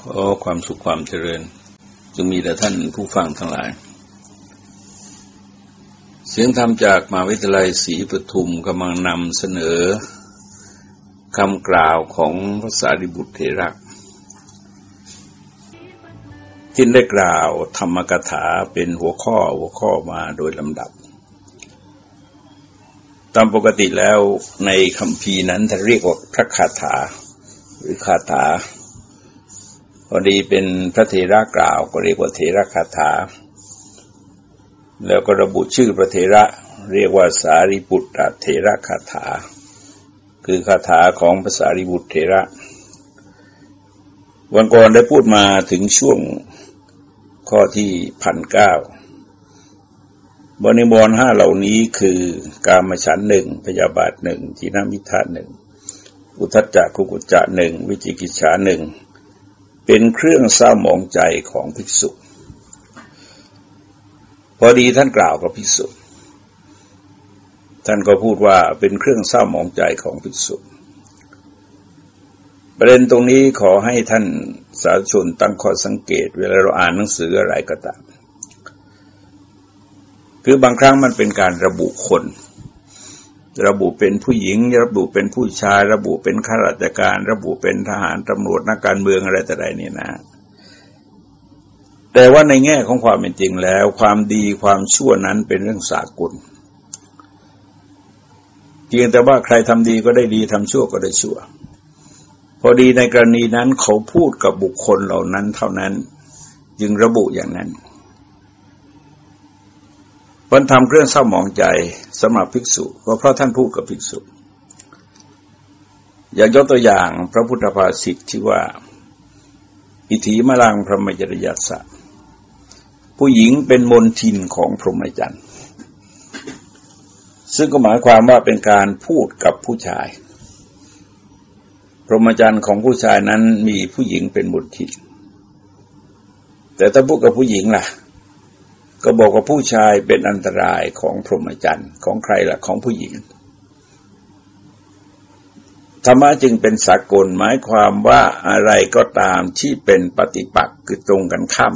ขอความสุขความเจริญจงมีแต่ท่านผู้ฟังทั้งหลาย เสียงธรรมจากมหาวิทยาลัยศรีปทุมกำลังนำเสนอคำกล่าวของพระสารีบุตรเถระที่ได้กล่าวธรรมกถาเป็นหัวข้อหัวข้อมาโดยลำดับ ตามปกติแล้วในคำพีนั้นจะเรียกว่าพระคาถาหรือคาถา พอดีเป็นพระเทระกล่าวก็เรียกว่าเทระคาถา แล้วก็ระบุชื่อพระเทระเรียกว่าสารีบุตรเทระคาถา คือคาถาของภาษาริบุตรเทระ วันก่อนได้พูดมาถึงช่วงข้อที่พันเก้าบริบรห้าเหล่านี้คือกามฉันหนึ่งพยาบาทหนึ่งทีนามิทาหนึ่งอุทจจะกุกุจจะหนึ่งวิจิกิจฉาหนึ่ง เป็นเครื่องเศร้าหมองใจของภิกษุ พอดีท่านกล่าวกับภิกษุ ท่านก็พูดว่าเป็นเครื่องเศร้าหมองใจของภิกษุ ประเด็นตรงนี้ขอให้ท่านสาธุชนตั้งข้อสังเกต เวลาเราอ่านหนังสืออะไรก็ตาม คือบางครั้งมันเป็นการระบุคน ระบุเป็นผู้หญิง ระบุเป็นผู้ชาย ระบุเป็นข้าราชการ ระบุเป็นทหารตำรวจนักการเมืองอะไรแต่ใดนี่นะ แต่ว่าในแง่ของความเป็นจริงแล้ว ความดีความชั่วนั้นเป็นเรื่องสากลเพียงแต่ว่าใครทำดีก็ได้ดีทำชั่วก็ได้ชั่ว พอดีในกรณีนั้นเขาพูดกับบุคคลเหล่านั้นเท่านั้น จึงระบุอย่างนั้น มันทำเครื่องเศร้าหมองใจสำหรับภิกษุก็เพราะท่านพูดกับภิกษุ อยากยกตัวอย่างพระพุทธภาษิตที่ว่า อิถีมลังพระมจริยสัผู้หญิงเป็นมนทินของพรหมจรรย์ซึ่งก็หมายความว่าเป็นการพูดกับผู้ชาย พรหมจรรย์ของผู้ชายนั้นมีผู้หญิงเป็นมนทินแต่ถ้าพูดกับผู้หญิงล่ะ ก็บอกว่าผู้ชายเป็นอันตรายของพรหมจรรย์ของใครล่ะของผู้หญิงธรรมะจึงเป็นสากลหมายความว่าอะไรก็ตามที่เป็นปฏิปักษ์คือตรงกันข้าม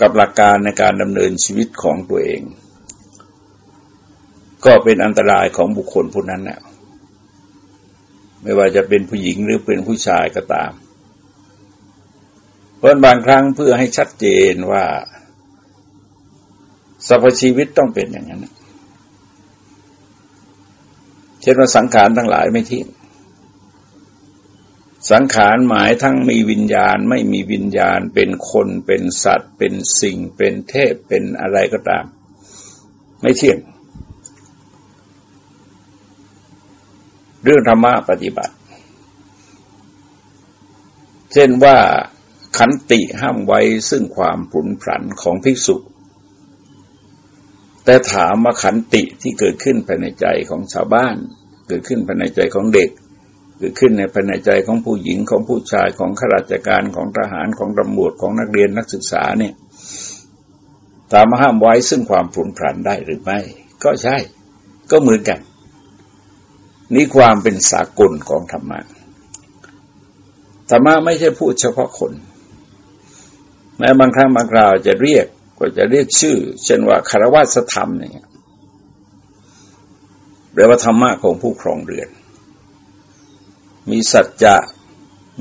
กับหลักการในการดำเนินชีวิตของตัวเอง ก็เป็นอันตรายของบุคคลผู้นั้นนะไม่ว่าจะเป็นผู้หญิงหรือเป็นผู้ชายก็ตาม เพราะบางครั้งเพื่อให้ชัดเจนว่าสรรพชีวิตต้องเป็นอย่างนั้นเช่นว่าสังขารทั้งหลายไม่ทิ้งสังขารหมายทั้งมีวิญญาณไม่มีวิญญาณเป็นคนเป็นสัตว์ เป็นสิ่งเป็นเทพเป็นอะไรก็ตาม ไม่เที่ยง เรื่องธรรมะปฏิบัติ เช่นว่า ขันติห้ามไว้ซึ่งความผุนผันของภิกษุ แต่ถามมาขันติที่เกิดขึ้นภายในใจของชาวบ้าน เกิดขึ้นภายในใจของเด็ก เกิดขึ้นในภายในใจของผู้หญิงของผู้ชายของข้าราชการของทหารของตำรวจของนักเรียนนักศึกษาเนี่ยถามมาห้ามไว้ซึ่งความผุนผันได้หรือไม่ ก็ใช่ ก็เหมือนกัน นี่ความเป็นสากลของธรรมะธรรมะไม่ใช่พูดเฉพาะคน แม้บางครั้งบางคราวจะเรียกก็จะเรียกชื่อ เช่นว่าคารวะสธรรมเนี่ยแปลว่าธรรมะของผู้ครองเรือน มีสัจจะ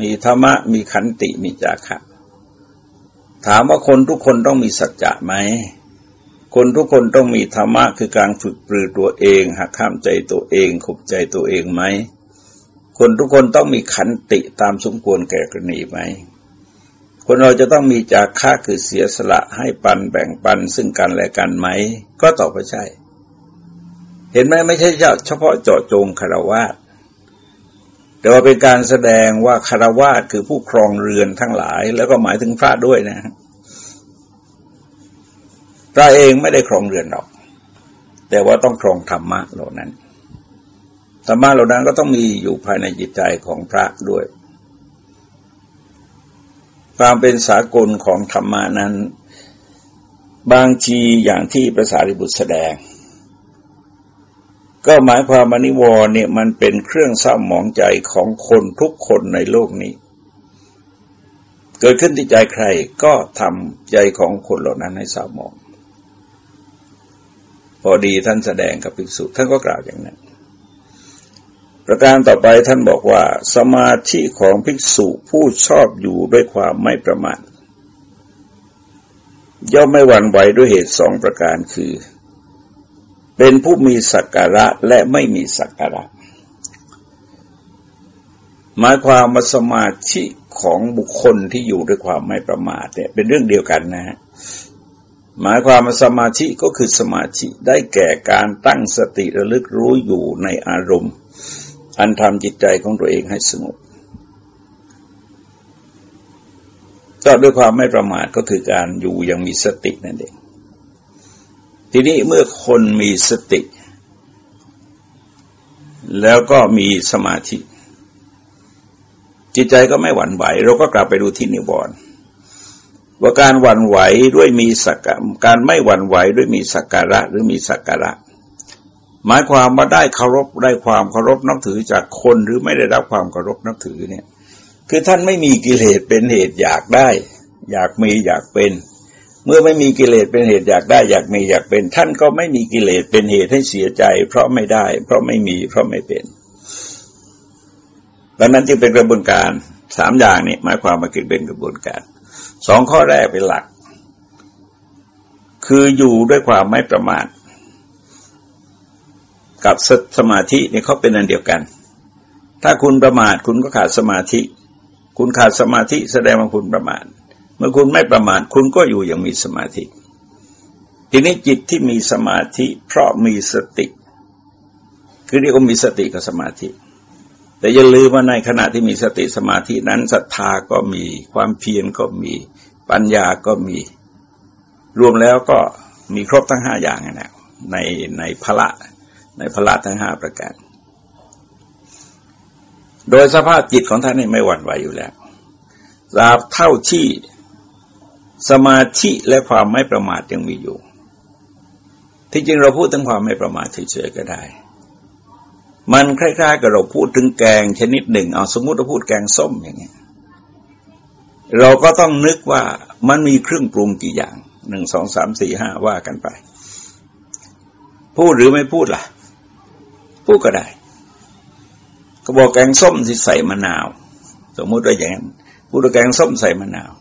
มีธรรมะ มีขันติมีจาคะถามว่าคนทุกคนต้องมีสัจจะไหม คนทุกคนต้องมีธรรมะคือการฝึกปรือตัวเองหักข้ามใจตัวเองขบใจตัวเองไหม คนทุกคนต้องมีขันติตามสมควรแก่กรณีไหม คนเราจะต้องมีจากค่าคือเสียสละให้ปันแบ่งปันซึ่งกันและกันไหม ก็ตอบว่าใช่ เห็นไหมไม่ใช่เฉพาะเจาะจงคารวะแต่ว่าเป็นการแสดงว่าคารวะคือผู้ครองเรือนทั้งหลาย แล้วก็หมายถึงพระด้วยนะพระเองไม่ได้ครองเรือนหรอก แต่ว่าต้องครองธรรมะเหล่านั้นธรรมะเหล่านั้นก็ต้องมีอยู่ภายในจิตใจของพระด้วย ความเป็นสากลของธรรมานั้น บางทีอย่างที่ภาษาริบุตรแสดง ก็หมายความมานิวรเนี่ยมันเป็นเครื่องเศร้าหมองใจของคนทุกคนในโลกนี้ เกิดขึ้นที่ใจใครก็ทำใจของคนเหล่านั้นให้เศร้าหมอง พอดีท่านแสดงกับภิกษุท่านก็กล่าวอย่างนั้น ประการต่อไปท่านบอกว่า สมาธิของภิกษุผู้ชอบอยู่ด้วยความไม่ประมาทย่อมไม่หวั่นไหวด้วยเหตุสองประการคือ เป็นผู้มีสักการะและไม่มีสักการะ หมายความมาสมาธิของบุคคลที่อยู่ด้วยความไม่ประมาทเนี่ยเป็นเรื่องเดียวกันนะฮะหมายความมาสมาธิก็คือสมาธิได้แก่การตั้งสติระลึกรู้อยู่ในอารมณ์ อันทำจิตใจของตัวเองให้สงบก็ด้วยความไม่ประมาทก็คือการอยู่ยังมีสตินั่นเอง ทีนี้เมื่อคนมีสติ แล้วก็มีสมาธิ จิตใจก็ไม่หวั่นไหว เราก็กลับไปดูที่นิวรณ์ว่าการหวั่นไหวด้วยมีสักการไม่หวั่นไหวด้วยมีสักการะหรือมีสักการะ หมายความว่าได้เคารพได้ความเคารพนับถือจากคนหรือไม่ได้รับความเคารพนับถือเนี่ย คือท่านไม่มีกิเลสเป็นเหตุอยากได้ อยากมีอยากเป็น เมื่อไม่มีกิเลสเป็นเหตุอยากได้ อยากมีอยากเป็น ท่านก็ไม่มีกิเลสเป็นเหตุให้เสียใจ เพราะไม่ได้ เพราะไม่มี เพราะไม่เป็นดังนั้นจึงเป็นกระบวนการสามอย่างนี้หมายความมาเกิดเป็นกระบวนการสองข้อแรกเป็นหลัก คืออยู่ด้วยความไม่ประมาท กับสมาธิเนี่ยเขาเป็นอันเดียวกัน ถ้าคุณประมาทคุณก็ขาดสมาธิ คุณขาดสมาธิแสดงว่าคุณประมาท เมื่อคุณไม่ประมาทคุณก็อยู่อย่างมีสมาธิ ทีนี้จิตที่มีสมาธิ เพราะมีสติ คือเรียกว่ามีสติกับสมาธิ แต่อย่าลืมว่าในขณะที่มีสติสมาธินั้นศรัทธาก็มีความเพียรก็มีปัญญาก็มี รวมแล้วก็มีครบทั้งห้าอย่างนะในในพละ ในพละทั้งห้าประการ โดยสภาพจิตของท่านนี่ไม่หวั่นไหวอยู่แล้วตราบเท่าที่สมาธิและความไม่ประมาทยังมีอยู่ ที่จริงเราพูดถึงความไม่ประมาทเฉยๆก็ได้ มันคล้ายๆกับเราพูดถึงแกงชนิดหนึ่ง เอาสมมติเราพูดแกงส้มอย่างเงี้ย เราก็ต้องนึกว่ามันมีเครื่องปรุงกี่อย่างหนึ่งสองสามสี่ห้าว่ากันไป พูดหรือไม่พูดล่ะ พูดก็ได้เขาบอกแกงส้มที่ใส่มะนาว สมมติว่าอย่างนั้นพูดว่าแกงส้มใส่มะนาว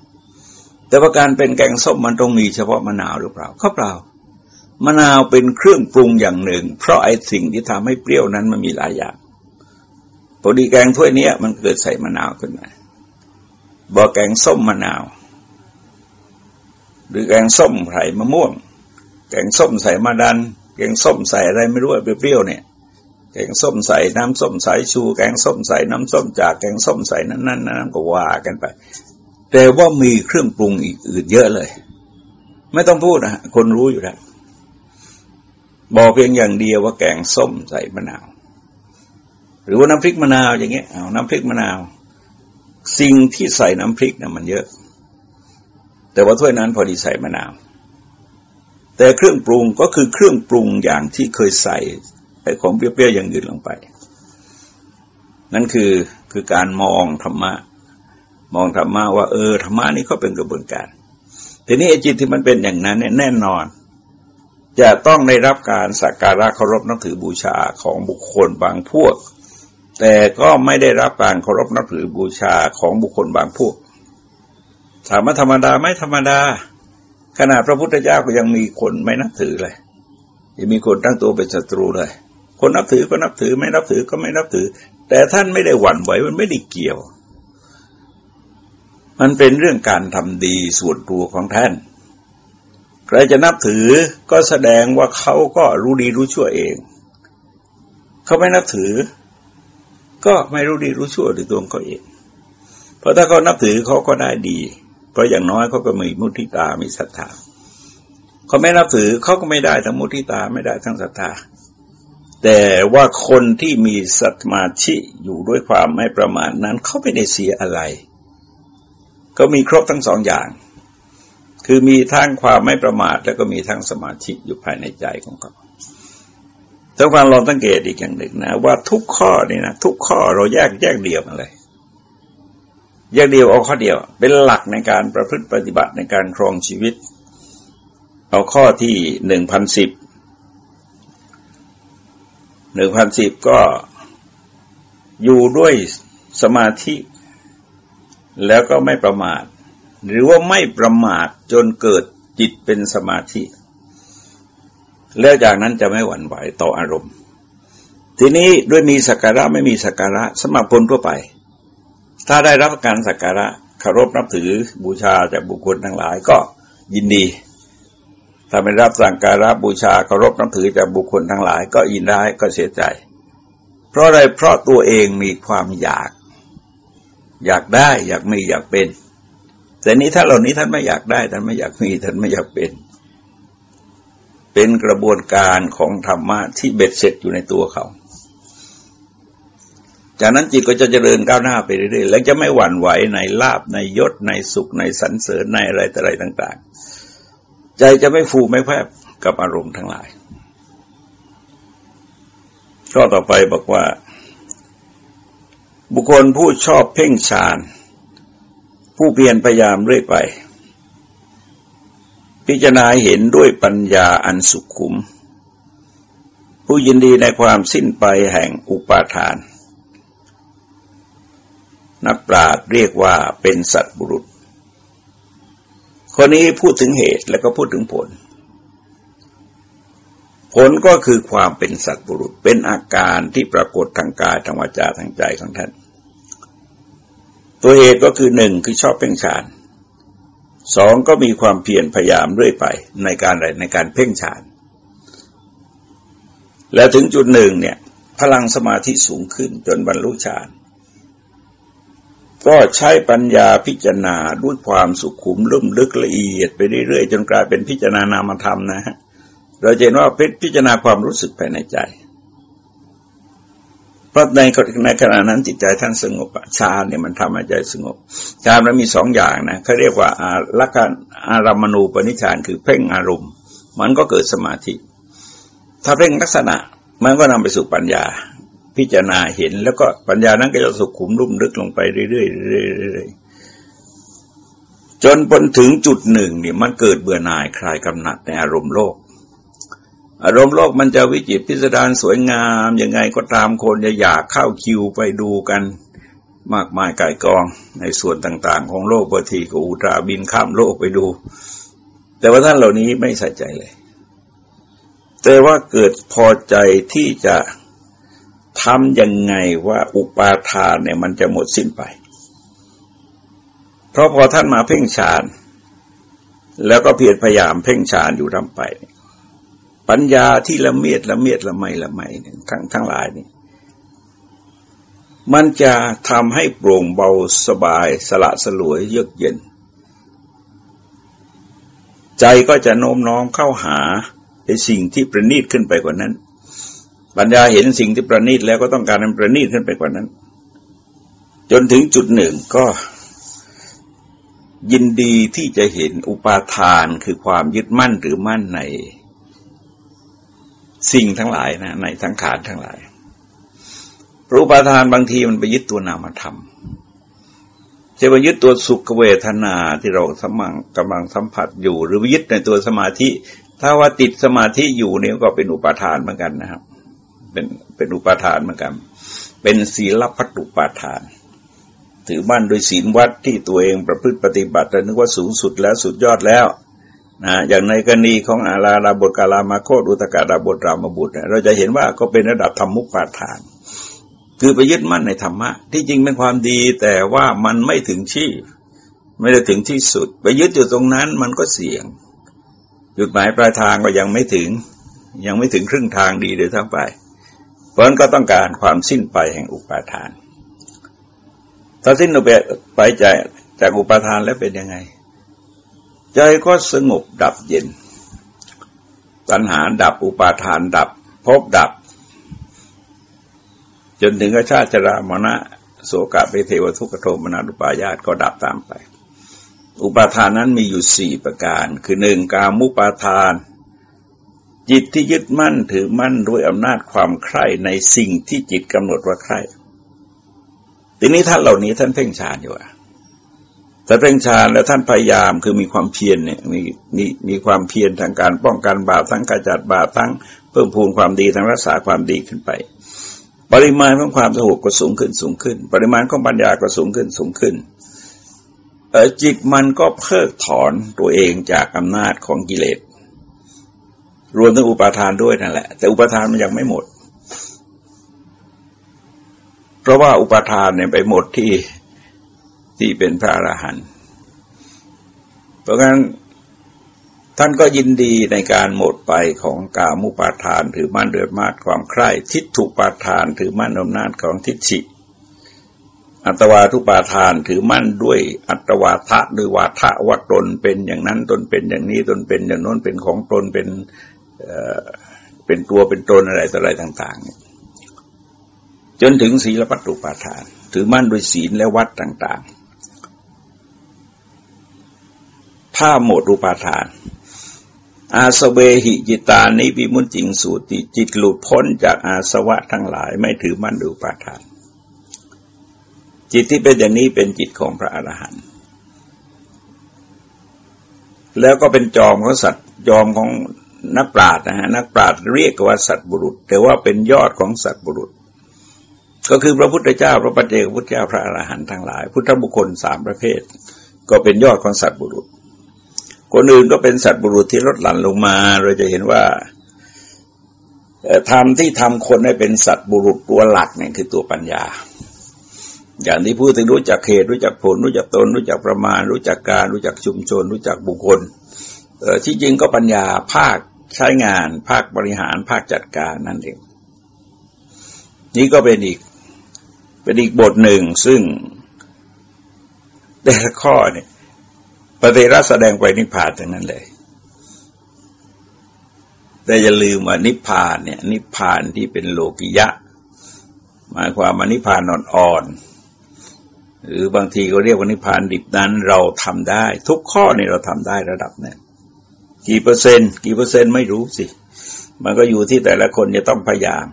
แต่ว่าการเป็นแกงส้มมันต้องมีเฉพาะมะนาวหรือเปล่าเขาเปล่ามะนาวเป็นเครื่องปรุงอย่างหนึ่ง เพราะไอ้สิ่งที่ทำให้เปรี้ยวนั้นมันมีหลายอย่างพอดีแกงถ้วยนี้มันเกิดใส่มะนาวขึ้นมาบอกแกงส้มมะนาว หรือแกงส้มไผ่มะม่วง แกงส้มใส่มะดัน แกงส้มใส่อะไรไม่รู้เปรี้ยวเนี่ย งส้มใส่น้ำส้มใสายชูแกงส้มใส่น้ำส้มจากแกงส้มใส่นั้นนั้นนั้นก็ว่ากันไป แต่ว่ามีเครื่องปรุงอีกอื่นเยอะเลย ไม่ต้องพูดนะคนรู้อยู่แล้วบอกเพียงอย่างเดียวว่าแกงส้มใส่มะนาว หรือว่าน้ำพริกมะนาวอย่างเงี้ยเอาน้ำพริกมะนาว สิ่งที่ใส่น้ำพริกเนะ่ะมันเยอะ แต่ว่าถ้วยนั้นพอดีใส่มะนาวแต่เครื่องปรุงก็คือเครื่องปรุงอย่างที่เคยใส่ ของเปรี้ยวๆอย่างอื่นลงไป นั่นคือคือการมองธรรมะ มองธรรมะว่าเออธรรมะนี่ก็เป็นกระบวนการ ทีนี้ไอ้จิตที่มันเป็นอย่างนั้นเนี่ยแน่นอน จะต้องได้รับการสักการะเคารพนับถือบูชาของบุคคลบางพวก แต่ก็ไม่ได้รับการเคารพนับถือบูชาของบุคคลบางพวกถามว่าธรรมดาไม่ธรรมดา ขนาดพระพุทธเจ้าก็ยังมีคนไม่นับถือเลยยังมีคนตั้งตัวเป็นศัตรูเลย คนนับถือก็นับถือไม่นับถือก็ไม่นับถือ แต่ท่านไม่ได้หวั่นไหวมันไม่ได้เกี่ยว มันเป็นเรื่องการทำดีส่วนตัวของท่านใครจะนับถือก็แสดงว่าเขาก็รู้ดีรู้ชั่วเอง เขาไม่นับถือ ก็ไม่รู้ดีรู้ชั่วด้วยตัวเขาเอง เพราะถ้าเขานับถือเขาก็ได้ดี เพราะอย่างน้อยเขาก็มีมุทิตามีศรัทธาเขาไม่นับถือเขาก็ไม่ได้ทั้งมุทิตาไม่ได้ทั้งศรัทธา แต่ว่าคนที่มีสัตมาชิอยู่ด้วยความไม่ประมาทนั้นเขาไม่ได้เสียอะไร ก็มีครบทั้งสองอย่าง คือมีทั้งความไม่ประมาท แล้วก็มีทั้งสมาธิอยู่ภายในใจของเขาถ้าฟังเราสังเกตอีกอย่างหนึ่งนะ ว่าทุกข้อนี่นะทุกข้อเราแยกแยกเดียวมาเลยแยกเดียวเอาข้อเดียว เป็นหลักในการประพฤติปฏิบัติในการครองชีวิต เอาข้อที่หนึ่งพันสิบ หนึ่งพันสิบก็อยู่ด้วยสมาธิ แล้วก็ไม่ประมาท หรือว่าไม่ประมาทจนเกิดจิตเป็นสมาธิ แล้วจากนั้นจะไม่หวั่นไหวต่ออารมณ์ ทีนี้ด้วยมีสักการะไม่มีสักการะสมัครคนทั่วไป ถ้าได้รับการสักการะเคารพนับถือบูชาจากบุคคลทั้งหลายก็ยินดี ถ้าไม่รับสั่งการะบูชาเคารพนับถือจากบุคคลทั้งหลาย ก็ยินได้ก็เสียใจ เพราะอะไรเพราะตัวเองมีความอยาก อยากได้อยากมีอยากเป็น แต่นี้ถ้าเหล่านี้ท่านไม่อยากได้ท่านไม่อยากมีท่านไม่อยากเป็น เป็นกระบวนการของธรรมะที่เบ็ดเสร็จอยู่ในตัวเขา จากนั้นจิตก็จะเจริญก้าวหน้าไปเรื่อยๆแล้วจะไม่หวั่นไหวในลาบในยศในสุขในสรรเสริญในอะไรแต่อะไรต่าง ๆ ใจจะไม่ฟูไม่แพบกับอารมณ์ทั้งหลาย ข้อต่อไปบอกว่า บุคคลผู้ชอบเพ่งฌาน ผู้เพียรพยายามเรื่อยไป พิจารณาเห็นด้วยปัญญาอันสุขุม ผู้ยินดีในความสิ้นไปแห่งอุปาทาน นักปราชญ์เรียกว่าเป็นสัตบุรุษ คนนี้พูดถึงเหตุแล้วก็พูดถึงผล ผลก็คือความเป็นสัตว์บุรุษเป็นอาการที่ปรากฏทางกายทางวาจาทางใจของท่าน ตัวเหตุก็คือหนึ่งคือชอบเพ่งฌานสองก็มีความเพียรพยายามเรื่อยไปในการอะไรในการเพ่งฌาน แล้วถึงจุดหนึ่งเนี่ย พลังสมาธิสูงขึ้นจนบรรลุฌาน ก็ใช้ปัญญาพิจารณาด้วยความสุขุมลุ่มลึกละเอียดไปเรื่อยๆ จนกลายเป็นพิจารณานามธรรมนะฮะเราเห็นว่าพิจารณาความรู้สึกภายในใจเพราะในในขณะนั้นจิตใจท่านสงบฌานเนี่ยมันทำให้ใจสงบฌานมันมีสองอย่างนะเขาเรียกว่าอารักการอารามณูปนิชานคือเพ่งอารมณ์ มันก็เกิดสมาธิ ถ้าเพ่งลักษณะมันก็นำไปสู่ปัญญา พิจารณาเห็น แล้วก็ปัญญานั้นก็จะสุขุมรุ่มลึกลงไปเรื่อยๆจนบนถึงจุดหนึ่งนี่มันเกิดเบื่อหน่ายคลายกำหนัดในอารมณ์โลก อารมณ์โลกมันจะวิจิตพิสดารสวยงามยังไงก็ตามคนจะอยากเข้าคิวไปดูกันมากมายกายกองในส่วนต่าง ๆ ของโลกบางทีก็อุตราบินข้ามโลกไปดู แต่ว่าท่านเหล่านี้ไม่ใส่ใจเลย แต่ว่าเกิดพอใจที่จะ ทำยังไงว่าอุปาทานเนี่ยมันจะหมดสิ้นไป เพราะพอท่านมาเพ่งฌาน แล้วก็เพียรพยายามเพ่งฌานอยู่ทำไป ปัญญาที่ละเมียดละเมียดละไมละไมทั้งทั้งหลายนี่มันจะทำให้โปร่งเบาสบายสละสลวยเยือกเย็น ใจก็จะโน้มน้อมเข้าหาในสิ่งที่ประณีตขึ้นไปกว่านั้น ปัญญาเห็นสิ่งที่ประณีตแล้วก็ต้องการให้ประณีตขึ้นไปกว่านั้น จนถึงจุดหนึ่งก็ยินดีที่จะเห็นอุปาทานคือความยึดมั่นหรือมั่นในสิ่งทั้งหลายนะในทั้งขานทั้งหลายรูปาทานบางทีมันไปยึดตัวนามธรรมจะไปยึดตัวสุขเวทนาที่เราสมังกำลังสัมผัสอยู่ หรือยึดในตัวสมาธิ ถ้าว่าติดสมาธิอยู่เนี่ยก็เป็นอุปาทานเหมือนกันนะครับ เป็นเป็นอุปาทานเหมือนกัน เป็นศีลพัตุปาทาน ถือมั่นโดยศีลวัดที่ตัวเองประพฤติปฏิบัติแต่นึกว่าสูงสุดแล้วสุดยอดแล้วนะอย่างในกรณีของอาลาลาบทกาลามาโคตอุตกาดาบทรามบุตรเราจะเห็นว่าก็เป็นระดับธรรมุปาทาน คือไปยึดมั่นในธรรมะ ที่จริงเป็นความดีแต่ว่ามันไม่ถึงที่ ไม่ได้ถึงที่สุด ไปยึดอยู่ตรงนั้นมันก็เสี่ยง จุดหมายปลายทางก็ยังไม่ถึง ยังไม่ถึงครึ่งทางดีเดี๋ยวทั้งไป ราะนั้นก็ต้องการความสิ้นไปแห่งอุปาทาน ถ้าสิ้นไปจากจากอุปาทานแล้วเป็นยังไง ใจก็สงบดับเย็น ตัณหาดับอุปาทานดับพบดับ จนถึงชาติจรามณะโสกะเปเทวทุกขโทมนาดุปายาตก็ดับตามไป อุปาทานนั้นมีอยู่สี่ประการ คือหนึ่งกามุปาทาน จิตที่ยึดมั่นถือมั่นด้วยอำนาจความใคร่ในสิ่งที่จิตกำหนดว่าใคร่ทีนี้ท่านเหล่านี้ท่านเพ่งฌานอยู่อะแต่เพ่งฌานแล้วท่านพยายามคือมีความเพียรเนี่ยมีมีมีความเพียรทางการป้องกันบาปทั้งกาจัดบาปทั้งเพิ่มพูนความดีทั้งรักษาความดีขึ้นไป ปริมาณของความสงบก็สูงขึ้นสูงขึ้น ปริมาณของปัญญาก็สูงขึ้นสูงขึ้นจิตมันก็เพิกถอนตัวเองจากอำนาจของกิเลส รวมทั้งอุปาทานด้วยนั่นแหละ แต่อุปาทานมันยังไม่หมด เพราะว่าอุปาทานเนี่ยไปหมดที่ที่เป็นพระอรหันต์เพราะงั้นท่านก็ยินดีในการหมดไปของกามุปาทานถือมั่นเดือดมาดความใคร่ทิฏฐุปาทานถือมั่นอำนาจของทิฏฐิอัตวาทุปาทานถือมั่นด้วยอัตวาทะด้วยวาทะว่าตนเป็นอย่างนั้นตนเป็นอย่างนี้ตนเป็นอย่างน้นเป็นของตนเป็น เป็นตัวเป็นตนอะไรต่ออะไรต่างๆ จนถึงศีลปัตตุปาทาน ถือมั่นด้วยศีลและวัดต่างๆ ถ้าหมดรูปาทาน อาสเวหิจิตานิวิมุนจิงสูติจิตหลุดพ้นจากอาสวะทั้งหลาย ไม่ถือมั่นดูปาทาน จิตที่เป็นอย่างนี้เป็นจิตของพระอรหันต์แล้วก็เป็นจอมของสัตว์จอมของ นักปราชญ์นะฮะนักปราชญ์เรียกว่าสัตบุรุษ แต่ว่าเป็นยอดของสัตบุรุษ ก็คือพระพุทธเจ้าพระปัจเจกพุทธเจ้าพระอรหันต์ทั้งหลาย พุทธบุคคลสามประเภท ก็เป็นยอดของสัตบุรุษ คนอื่นก็เป็นสัตบุรุษที่ลดหลั่นลงมา เราจะเห็นว่าทำที่ทำคนให้เป็นสัตบุรุษตัวหลักเนี่ยคือตัวปัญญา อย่างที่พูดถึงรู้จักเขตรู้จักผล รู้จักตน รู้จักประมาณ รู้จักการ รู้จักชุมชน รู้จักบุคคล ที่จริงก็ปัญญาภาคใช้งาน ภาคบริหาร ภาคจัดการนั่นเอง นี่ก็เป็นอีกเป็นอีกบทหนึ่งซึ่ง แต่ละข้อเนี่ยปฏิรัสแสดงไปนิพพานทั้งนั้นเลย แต่อย่าลืมว่านิพพานเนี่ย นิพพานที่เป็นโลกิยะ หมายความว่านิพพานอ่อนๆหรือบางทีก็เรียกว่านิพพานดิบนั้นเราทำได้ ทุกข้อเนี่ยเราทำได้ระดับหนึ่ง กี่เปอร์เซ็นต์กี่เปอร์เซ็นต์ไม่รู้สิ มันก็อยู่ที่แต่ละคนจะต้องพยายาม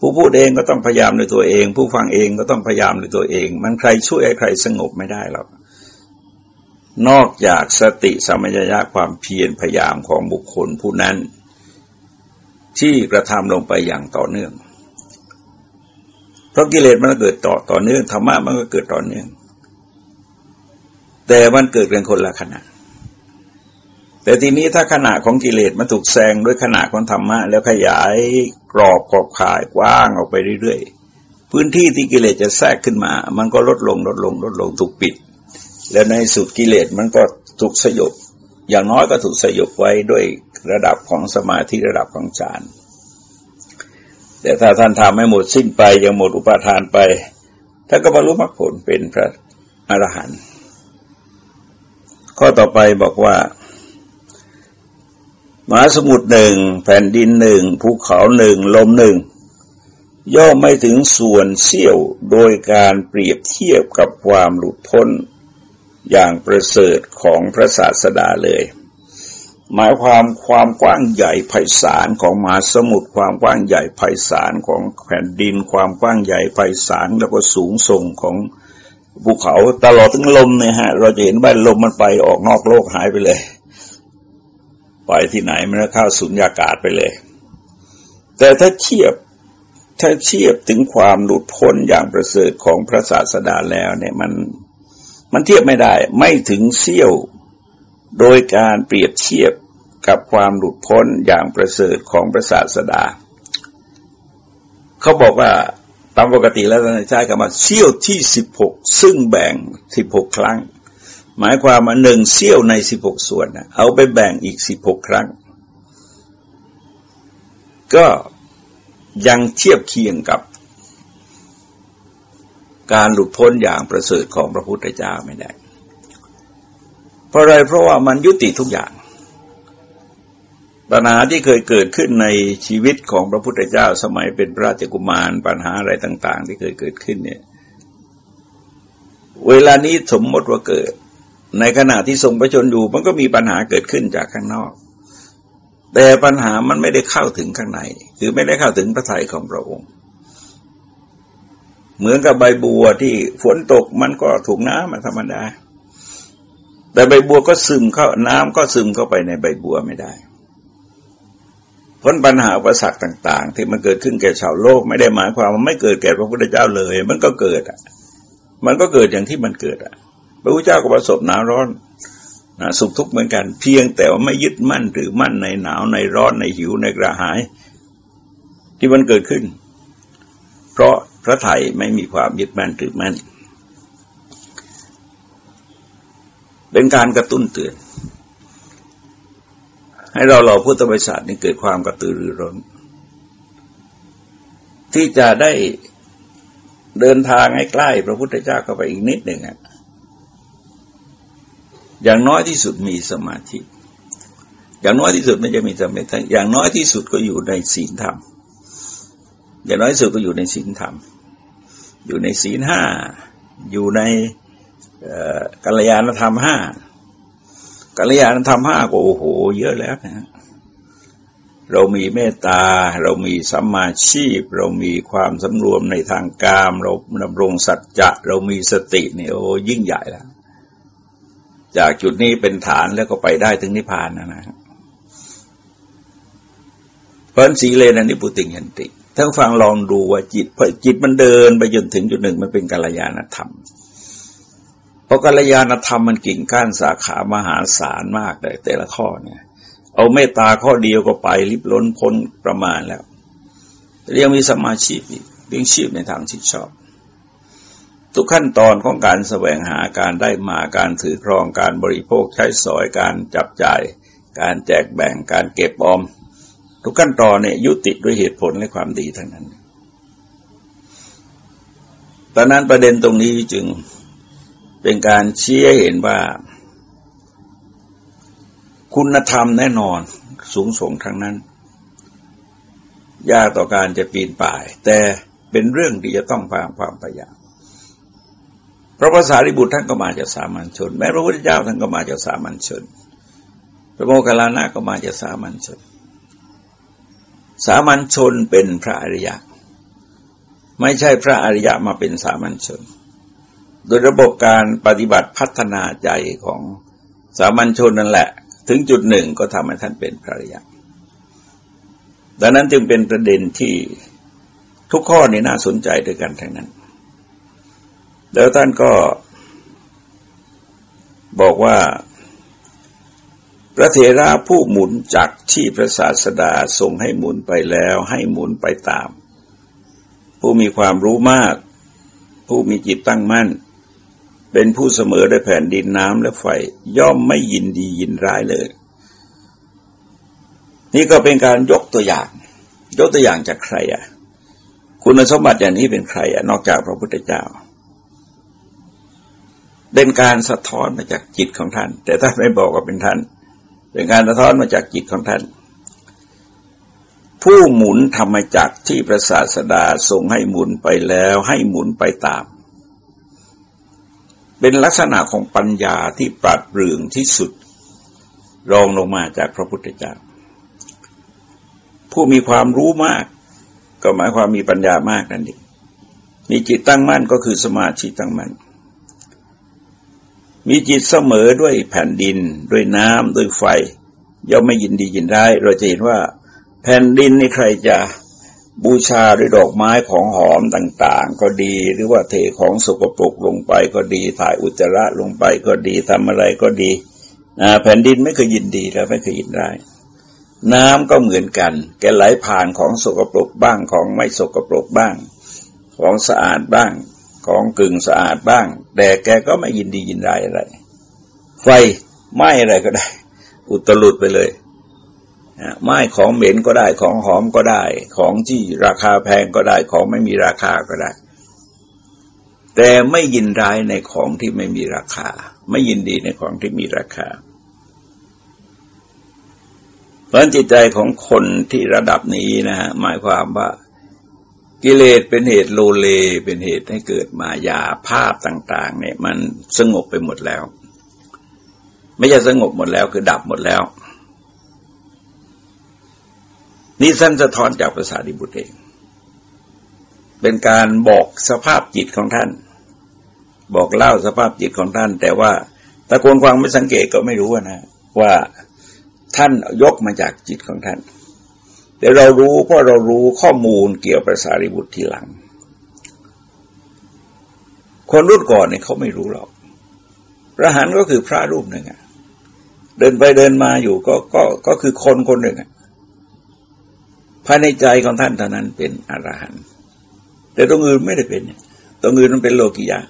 ผู้พูดเองก็ต้องพยายามในตัวเอง ผู้ฟังเองก็ต้องพยายามในตัวเอง มันใครช่วยใใครสงบไม่ได้หรอกนอกจากสติสมัญญาความเพียรพยายามของบุคคลผู้นั้น ที่กระทำลงไปอย่างต่อเนื่อง เพราะกิเลสมันเกิดต่อต่อเนื่องธรรมะมันก็เกิดต่อเนื่อง แต่มันเกิดเป็นคนละขณะ แต่ทีนี้ถ้าขณะของกิเลสมันถูกแซงด้วยขณะของธรรมะ แล้วขยายกรอบขอบข่ายกว้างออกไปเรื่อยๆ พื้นที่ที่กิเลสจะแทรกขึ้นมา มันก็ลดลงลดลงลดลงถูกปิด แล้วในสุดกิเลสมันก็ถูกสยบ อย่างน้อยก็ถูกสยบไว้ด้วยระดับของสมาธิระดับของฌานแต่ถ้าท่านทำให้หมดสิ้นไปยังหมดอุปาทานไปท่านก็บรรลุมรรคผลเป็นพระอรหันต์ข้อต่อไปบอกว่า มหาสมุทรหนึ่งแผ่นดินหนึ่งภูเขาหนึ่งลมหนึ่ง ย่อมไม่ถึงส่วนเสี้ยวโดยการเปรียบเทียบกับความหลุดพ้นอย่างประเสริฐของพระศาสดาเลย หมายความความกว้างใหญ่ไพศาลของมหาสมุทรความกว้างใหญ่ไพศาลของแผ่นดิน ความกว้างใหญ่ไพศาลแล้วก็สูงส่งของภูเขาตลอดถึงลมเนี่ยฮะ เราจะเห็นว่าลมมันไปออกนอกโลกหายไปเลย ไปที่ไหนมันก็เข้าสุญญากาศไปเลย แต่ถ้าเทียบถ้าเทียบถึงความหลุดพ้นอย่างประเสริฐของพระศาสดาแล้วเนี่ยมันมันเทียบไม่ได้ไม่ถึงเสี้ยว โดยการเปรียบเทียบกับความหลุดพ้นอย่างประเสริฐของพระศาสดา เขาบอกว่าตามปกติแล้วใช้คำว่าเสี้ยวที่สิบหกซึ่งแบ่งสิบหกครั้ง หมายความว่าหนึ่งเสี้ยวในสิบหกส่วนนะเอาไปแบ่งอีกสิบหกครั้ง ก็ยังเทียบเคียงกับการหลุดพ้นอย่างประเสริฐของพระพุทธเจ้าไม่ได้ เพราะอะไรเพราะว่ามันยุติทุกอย่างปัญหาที่เคยเกิดขึ้นในชีวิตของพระพุทธเจ้าสมัยเป็นพระราชกุมารปัญหาอะไรต่าง ๆ ที่เคยเกิดขึ้นเนี่ย เวลานี้สมมติว่าเกิด ในขณะที่ทรงประชนอยู่มันก็มีปัญหาเกิดขึ้นจากข้างนอก แต่ปัญหามันไม่ได้เข้าถึงข้างใน คือไม่ได้เข้าถึงพระทัยของพระองค์ เหมือนกับใบบัวที่ฝนตกมันก็ถูกน้ำมาธรรมดา แต่ใบบัวก็ซึมเข้าน้ำก็ซึมเข้าไปในใบบัวไม่ได้ผลปัญหาอุปสรรคต่าง ๆ ที่มันเกิดขึ้นแก่ชาวโลกไม่ได้หมายความว่าไม่เกิดแก่พระพุทธเจ้าเลย มันก็เกิดอะ มันก็เกิดอย่างที่มันเกิดอะ พระพุทธเจ้าก็ประสบหนาวร้อนนะสุขทุกข์เหมือนกัน เพียงแต่ว่าไม่ยึดมั่นหรือมั่นในหนาวในร้อนในหิวในกระหาย ที่มันเกิดขึ้น เพราะพระไถ่ไม่มีความยึดมั่นหรือมั่น เป็นการกระตุ้นเตือน ให้เราเราพุทธบริษัทนี่เกิดความกระตือรือร้น ที่จะได้เดินทางให้ใกล้พระพุทธเจ้าเข้าไปอีกนิดหนึ่งอะ อย่างน้อยที่สุดมีสมาธิ อย่างน้อยที่สุดไม่จะมีสมาธิอย่างน้อยที่สุดก็อยู่ในศีลธรรม อย่างน้อยที่สุดก็อยู่ในศีลธรรม อยู่ในศีลห้า อยู่ในกัลยาณธรรมห้ากัลยาณธรรมห้าก็โอ้โห เยอะแล้วนะเรามีเมตตา เรามีสัมมาชีพ เรามีความสำรวมในทางกาม เราดำรงสัจจะ เรามีสติเนี่ยโอ้ยิ่งใหญ่แล้ว จากจุดนี้เป็นฐานแล้วก็ไปได้ถึงนิพพานนะนะเพราะสีเลนันิปุติยันติถ้าฟังลองดูว่าจิตจิตมันเดินไปจนถึงจุดหนึ่งมันเป็นกัลยาณธรรมราะกัลยาณธรรมมันกิ่งก้านสาขามหาศาลมากเลยแต่ละข้อเนี่ย เอาเมตตาข้อเดียวก็ไปลิบล้นพ้นประมาณแล้วเรียงมีสมาชีพอีกเลี้ยงชีพในทางที่ชอบ ทุกขั้นตอนของการแสวงหาการได้มาการถือครองการบริโภคใช้สอยการจับจ่าย การแจกแบ่งการเก็บออม ทุกขั้นตอนเนี่ยยุติด้วยเหตุผลและความดีทั้งนั้นตอนนั้นประเด็นตรงนี้จึงเป็นการเชี้เห็นว่า คุณธรรมแน่นอนสูงส่งทั้งนั้น ยากต่อการจะปีนป่าย แต่เป็นเรื่องที่จะต้องพามความพยายาม พระภาษาริบุตรท่านก็มาจากสามัญชน แม้พระพุทธเจ้าท่านก็มาจากสามัญชน พระโมคคัลลานะก็มาจากสามัญชน สามัญชนเป็นพระอริยะ ไม่ใช่พระอริยะมาเป็นสามัญชน โดยระบบการปฏิบัติพัฒนาใจของสามัญชนนั่นแหละ ถึงจุดหนึ่งก็ทำให้ท่านเป็นพระอริยาดังนั้นจึงเป็นประเด็นที่ทุกข้อนี้น่าสนใจด้วยกันทั้งนั้น แล้วท่านก็บอกว่า พระเถระผู้หมุนจากที่พระศาสดาทรงให้หมุนไปแล้วให้หมุนไปตาม ผู้มีความรู้มาก ผู้มีจิตตั้งมั่น เป็นผู้เสมอด้วยแผ่นดินน้ำและไฟ ย่อมไม่ยินดียินร้ายเลย นี่ก็เป็นการยกตัวอย่าง ยกตัวอย่างจากใครอะ คุณสมบัติอย่างนี้เป็นใครอะ นอกจากพระพุทธเจ้า เป็นการสะท้อนมาจากจิตของท่าน แต่ถ้านไม่บอกว่าเป็นท่าน เป็นการสะท้อนมาจากจิตของท่าน ผู้หมุนธรรมจักรที่พระศาสดาทรงให้หมุนไปแล้วให้หมุนไปตาม เป็นลักษณะของปัญญาที่ปราดเปรื่องที่สุด รองลงมาจากพระพุทธเจ้าผู้มีความรู้มาก ก็หมายความมีปัญญามากนั่นเองมีจิตตั้งมั่นก็คือสมาธิตั้งมั่น มีจิตเสมอด้วยแผ่นดินด้วยน้ำด้วยไฟ ย่อมไม่ยินดียินได้เราจะเห็นว่า แผ่นดินนี่ใครจะบูชาด้วยดอกไม้ของหอมต่างๆ ก็ดีหรือว่าเทของสกปรกลงไปก็ดีถ่ายอุจจาระลงไปก็ดีทำอะไรก็ดีแผ่นดินไม่เคยยินดีแล้วไม่เคยยินร้ายน้ำก็เหมือนกัน แกไหลผ่านของสกปรกบ้างของไม่สกปรกบ้าง ของสะอาดบ้าง ของกึ่งสะอาดบ้าง แต่แกก็ไม่ยินดียินร้ายอะไร ไฟไหม้อะไรก็ได้ อุตลุดไปเลยไม้ของเหม็นก็ได้ของหอมก็ได้ ของที่ราคาแพงก็ได้ของไม่มีราคาก็ได้ แต่ไม่ยินร้ายในของที่ไม่มีราคา ไม่ยินดีในของที่มีราคาเพราะจิตใจของคนที่ระดับนี้นะฮะหมายความว่า กิเลสเป็นเหตุโลเลเป็นเหตุให้เกิดมายาภาพต่าง ๆ เนี่ย มันสงบไปหมดแล้ว ไม่ใช่สงบหมดแล้วคือดับหมดแล้ว นี่ท่านสะท้อนจากภาษาดิบุตรเอง เป็นการบอกสภาพจิตของท่าน บอกเล่าสภาพจิตของท่าน แต่ว่าตะโกนฟังไม่สังเกตก็ไม่รู้นะว่าท่านยกมาจากจิตของท่าน แต่เรารู้เพราะเรารู้ข้อมูลเกี่ยวกับสารีบุตรทีหลัง คนรุ่นก่อนเนี่ยเขาไม่รู้หรอก พระหันก็คือพระรูปหนึ่งอะเดินไปเดินมาอยู่ก็ก็ก็คือคนคนหนึ่งอะภายในใจของท่านเท่านั้นเป็นอรหันต์แต่ตรงอื่นไม่ได้เป็นตรงอื่นมันเป็นโลกิยา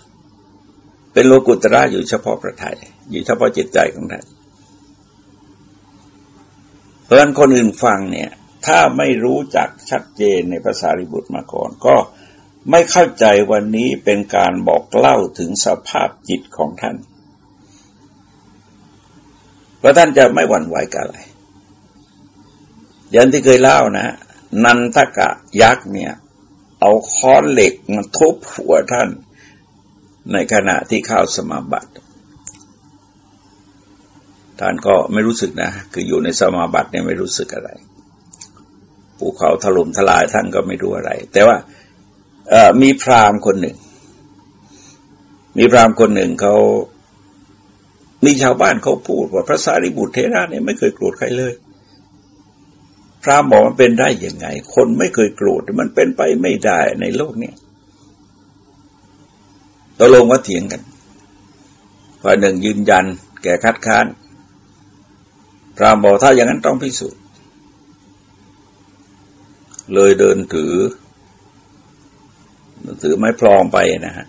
เป็นโลกุตระอยู่เฉพาะประทยอยู่เฉพาะจิตใจของท่านเพราะฉะนั้นคนอื่นฟังเนี่ย ถ้าไม่รู้จักชัดเจนในภาษาริบุตรมาก่อน ก็ไม่เข้าใจวันนี้เป็นการบอกเล่าถึงสภาพจิตของท่านเพราะท่านจะไม่หวั่นไหวกับอะไรอย่างที่เคยเล่านะ นันทกะยักษ์เนี่ย เอาค้อนเหล็กมาทุบหัวท่าน ในขณะที่เข้าสมาบัติท่านก็ไม่รู้สึกนะ คืออยู่ในสมาบัติเนี่ยไม่รู้สึกอะไร ภูเขาถล่มทลายท่านก็ไม่รู้อะไร แต่ว่ามีพราหมณ์คนหนึ่ง มีพราหมณ์คนหนึ่งเขามีชาวบ้านเขาพูดว่าพระสารีบุตรเทระเนี่ยไม่เคยโกรธใครเลย พระบอกมันเป็นได้ยังไง คนไม่เคยโกรธมันเป็นไปไม่ได้ในโลกนี้ตกลงว่าเถียงกันฝ่ายหนึ่งยืนยัน แก่คัดค้าน พระบอกถ้าอย่างนั้นต้องพิสูจน์ เลยเดินถือ ถือไม้พลองไปนะฮะ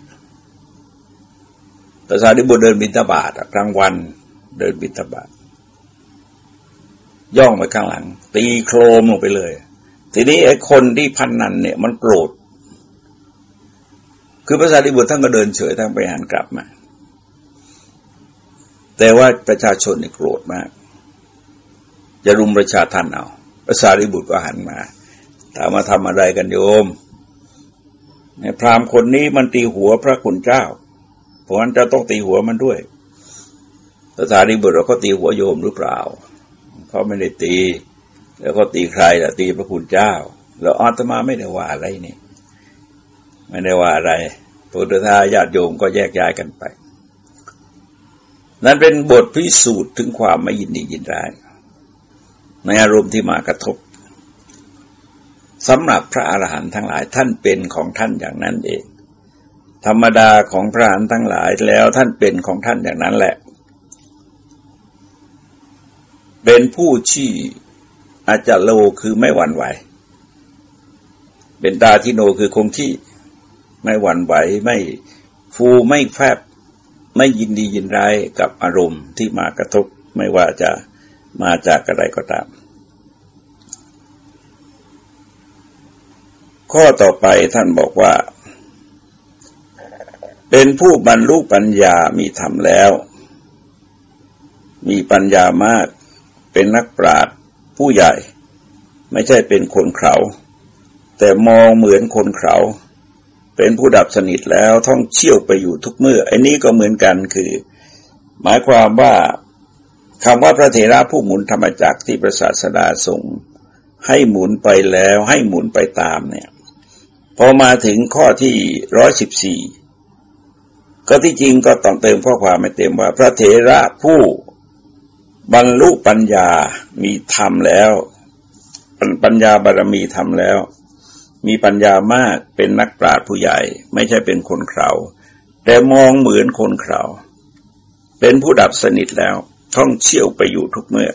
แต่สารีบุตรเดินบิณฑบาตกลางวันเดินบิณฑบาตย่องไปข้างหลัง ตีโครมลงไปเลย ทีนี้ไอ้คนที่พันนันเนี่ยมันโกรธ คือพระสารีบุตรท่านก็เดินเฉยทั้งไปหันกลับมา แต่ว่าประชาชนเนี่ยโกรธมาก จะรุมประชาทันเอาพระสารีบุตรก็หันมา ถามมาทำอะไรกันโยมในพราหมณ์คนนี้มันตีหัวพระคุณเจ้า เพราะฉะนั้นจะต้องตีหัวมันด้วยพระสารีบุตรเราก็ตีหัวโยมหรือเปล่าเขาไม่ได้ตี แล้วก็ตีใครล่ะตีพระคุณเจ้า แล้วอาตมาไม่ได้ว่าอะไรนี่ ไม่ได้ว่าอะไรพุทธทาญาติโยมก็แยกย้ายกันไป นั้นเป็นบทพิสูจน์ถึงความไม่ยินดียินร้ายในอารมณ์ที่มากระทบ สำหรับพระอรหันต์ทั้งหลายท่านเป็นของท่านอย่างนั้นเอง ธรรมดาของพระอรหันต์ทั้งหลายแล้วท่านเป็นของท่านอย่างนั้นแหละ เป็นผู้ที่อาจจะโลคือไม่หวั่นไหว เป็นตาที่โนคือคงที่ไม่หวั่นไหวไม่ฟูไม่แฟบไม่ยินดียินร้ายกับอารมณ์ที่มากระทบไม่ว่าจะมาจากอะไรก็ตาม ข้อต่อไปท่านบอกว่า เป็นผู้บรรลุปัญญามีธรรมแล้ว มีปัญญามาก เป็นนักปราชญ์ผู้ใหญ่ ไม่ใช่เป็นคนเขาแต่มองเหมือนคนเขาเป็นผู้ดับสนิทแล้วท่องเชี่ยวไปอยู่ทุกเมื่อไอ้นี้ก็เหมือนกันคือ หมายความว่าคำว่าพระเถระผู้หมุนธรรมจักรที่พระศาสดาส่งให้หมุนไปแล้วให้หมุนไปตามเนี่ย พอมาถึงข้อที่ร้อยสิบสี่ก็ที่จริงก็ต้องเติมข้อความไม่เต็มว่า พระเถระผู้บรรลุปัญญามีธรรมแล้วปัญญาบารมีธรรมแล้ว มีปัญญามากเป็นนักปราชญ์ผู้ใหญ่ ไม่ใช่เป็นคนเขาแต่มองเหมือนคนเขาเป็นผู้ดับสนิทแล้ว ท่องเชี่ยวไปอยู่ทุกเมื่อ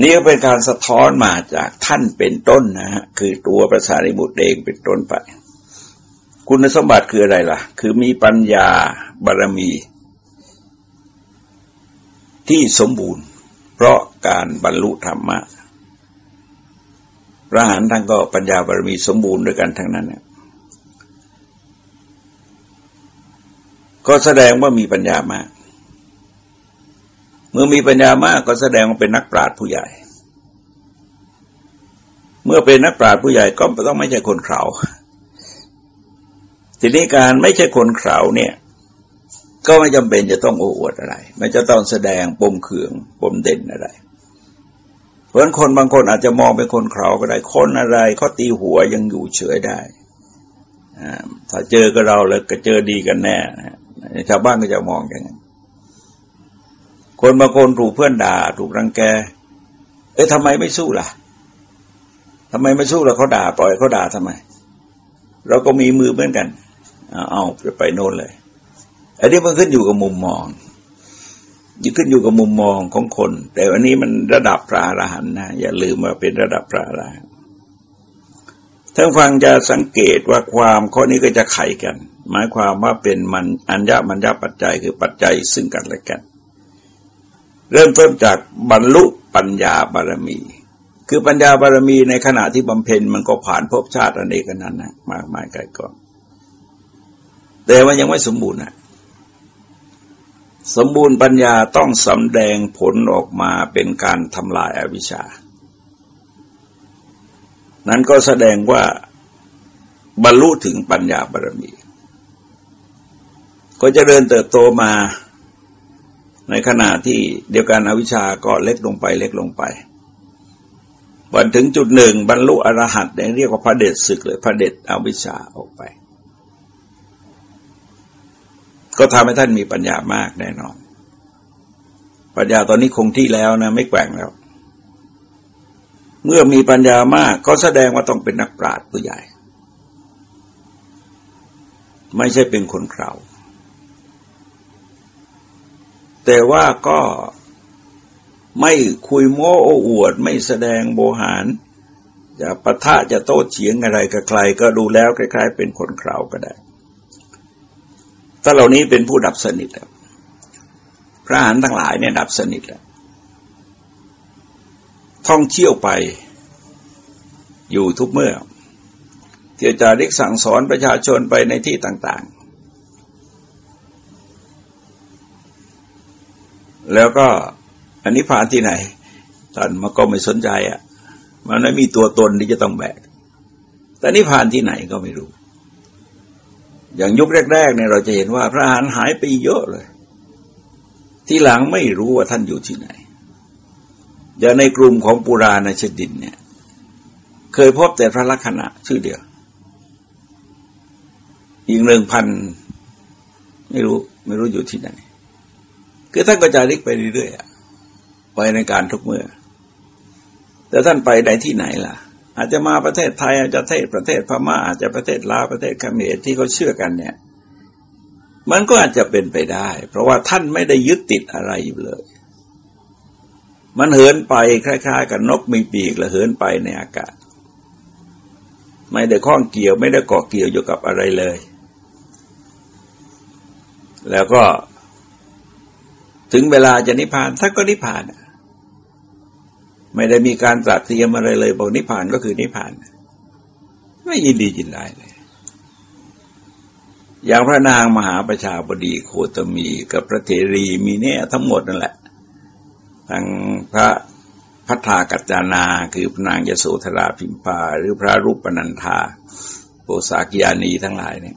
นี่ก็เป็นการสะท้อนมาจากท่านเป็นต้นนะฮะคือตัวประสาริบุตรเองเป็นต้นไป คุณสมบัติคืออะไรล่ะ คือมีปัญญาบารมี ที่สมบูรณ์ เพราะการบรรลุธรรมะพระหานท่านก็ปัญญาบารมีสมบูรณ์ด้วยกันทั้งนั้นเนี่ยก็แสดงว่ามีปัญญามาก มื่อมีปัญญามากก็แสดงว่าเป็นนักปราชญ์ผู้ใหญ่ เมื่อเป็นนักปราชญ์ผู้ใหญ่ก็ต้องไม่ใช่คนเขาทีนี้การไม่ใช่คนเขาเนี่ย ก็ไม่จำเป็นจะต้องโอ้อวดอะไร ไม่จะต้องแสดงปมเขืองปมเด่นอะไรเพราะฉะนั้นคนบางคนอาจจะมองเป็นคนเขาก็ได้คนอะไรเขาตีหัวยังอยู่เฉยได้ถ้าเจอกับเราแล้วก็เจอดีกันแน่ชาวบ้านก็จะมองอย่างนั้น คนบางคนถูกเพื่อนด่า ถูกรังแก เอ๊ะทำไมไม่สู้ล่ะทำไมไม่สู้ล่ะเขาด่าปล่อยเขาด่าทำไม เราก็มีมือเหมือนกันเอาไปไปโน่นเลย อันนี้มันขึ้นอยู่กับมุมมองยึดขึ้นอยู่กับมุมมองของคน แต่อันนี้มันระดับพระอรหันต์นะอย่าลืมว่าเป็นระดับพระอรหันต์ท่านฟังจะสังเกตว่าความข้อนี้ก็จะไขกัน หมายความว่าเป็นมันอัญญามัญญาปัจจัยคือปัจจัยซึ่งกันและกัน เริ่มต้นจากบรรลุปัญญาบารมี คือปัญญาบารมีในขณะที่บำเพ็ญมันก็ผ่านภพชาติอันเอกนั้นนะมากมายไกลก่อนแต่มันยังไม่สมบูรณ์นะสมบูรณ์ปัญญาต้องสำแดงผลออกมาเป็นการทำลายอาวิชชา นั้นก็แสดงว่าบรรลุถึงปัญญาบารมี ก็จะเดินเติบโตมา ในขณะที่เดียวกันอวิชาก็เล็กลงไปเล็กลงไปวันถึงจุดหนึ่งบรรลุอรหัตเนี่ยเรียกว่าพระเดชศึกเลยพระเดชอวิชชาออกไป ก็ทำให้ท่านมีปัญญามากแน่นอน ปัญญาตอนนี้คงที่แล้วนะไม่แกว่งแล้ว เมื่อมีปัญญามากก็แสดงว่าต้องเป็นนักปราชญ์ผู้ใหญ่ ไม่ใช่เป็นคนเครา แต่ว่าก็ไม่คุยโม้โอ้อวด ไม่แสดงโบหารจะปะทะจะโต้เฉียงอะไรกับใคร ก็ดูแล้วคล้ายๆ เป็นคนเคราก็ได้ถ้าเหล่านี้เป็นผู้ดับสนิทแล้วพระหันทั้งหลายเนี่ยดับสนิทแล้วท่องเที่ยวไปอยู่ทุกเมื่อเที่ยวจาริกสั่งสอนประชาชนไปในที่ต่าง แล้วก็อันนี้ผ่านที่ไหนท่านมาก็ไม่สนใจอะ มันไม่มีตัวตนที่จะต้องแบกแต่นี่ผ่านที่ไหนก็ไม่รู้ อย่างยุคแรกๆเนี่ยเราจะเห็นว่า พระอาหารหายไปเยอะเลย ที่หลังไม่รู้ว่าท่านอยู่ที่ไหนอย่างในกลุ่มของปุราณชดินเนี่ย เคยพบแต่พระลักษณะชื่อเดียว อีกหนึ่งพัน ไม่รู้ ไม่รู้อยู่ที่ไหน คือท่านก็จะริกไปเรื่อยๆไปในการทุกเมื่อ แต่ท่านไปไหนที่ไหนล่ะ อาจจะมาประเทศไทยอาจจะเทศประเทศพม่าอาจจะประเทศลาวประเทศเขมรที่เขาเชื่อกันเนี่ย มันก็อาจจะเป็นไปได้ เพราะว่าท่านไม่ได้ยึดติดอะไรอยู่เลย มันเหินไปคล้ายๆ กับนกมีปีกแล้วเหินไปในอากาศ ไม่ได้ข้องเกี่ยวไม่ได้เกาะเกี่ยวอยู่กับอะไรเลย แล้วก็ ถึงเวลาจะนิพพานท่านก็นิพพาน ไม่ได้มีการตรัสเตรียมอะไรเลยบอกนิพพานก็คือนิพพาน ไม่ยินดียินได้เลย อย่างพระนางมหาประชาบดีโคตมีกับพระเถรีมีเนี่ยทั้งหมดนั่นแหละทั้งพระพัฒากัจจานาคือพระนางยโสธราพิมพา หรือพระรูปปนันธาโปสากิยานีทั้งหลายเนี่ย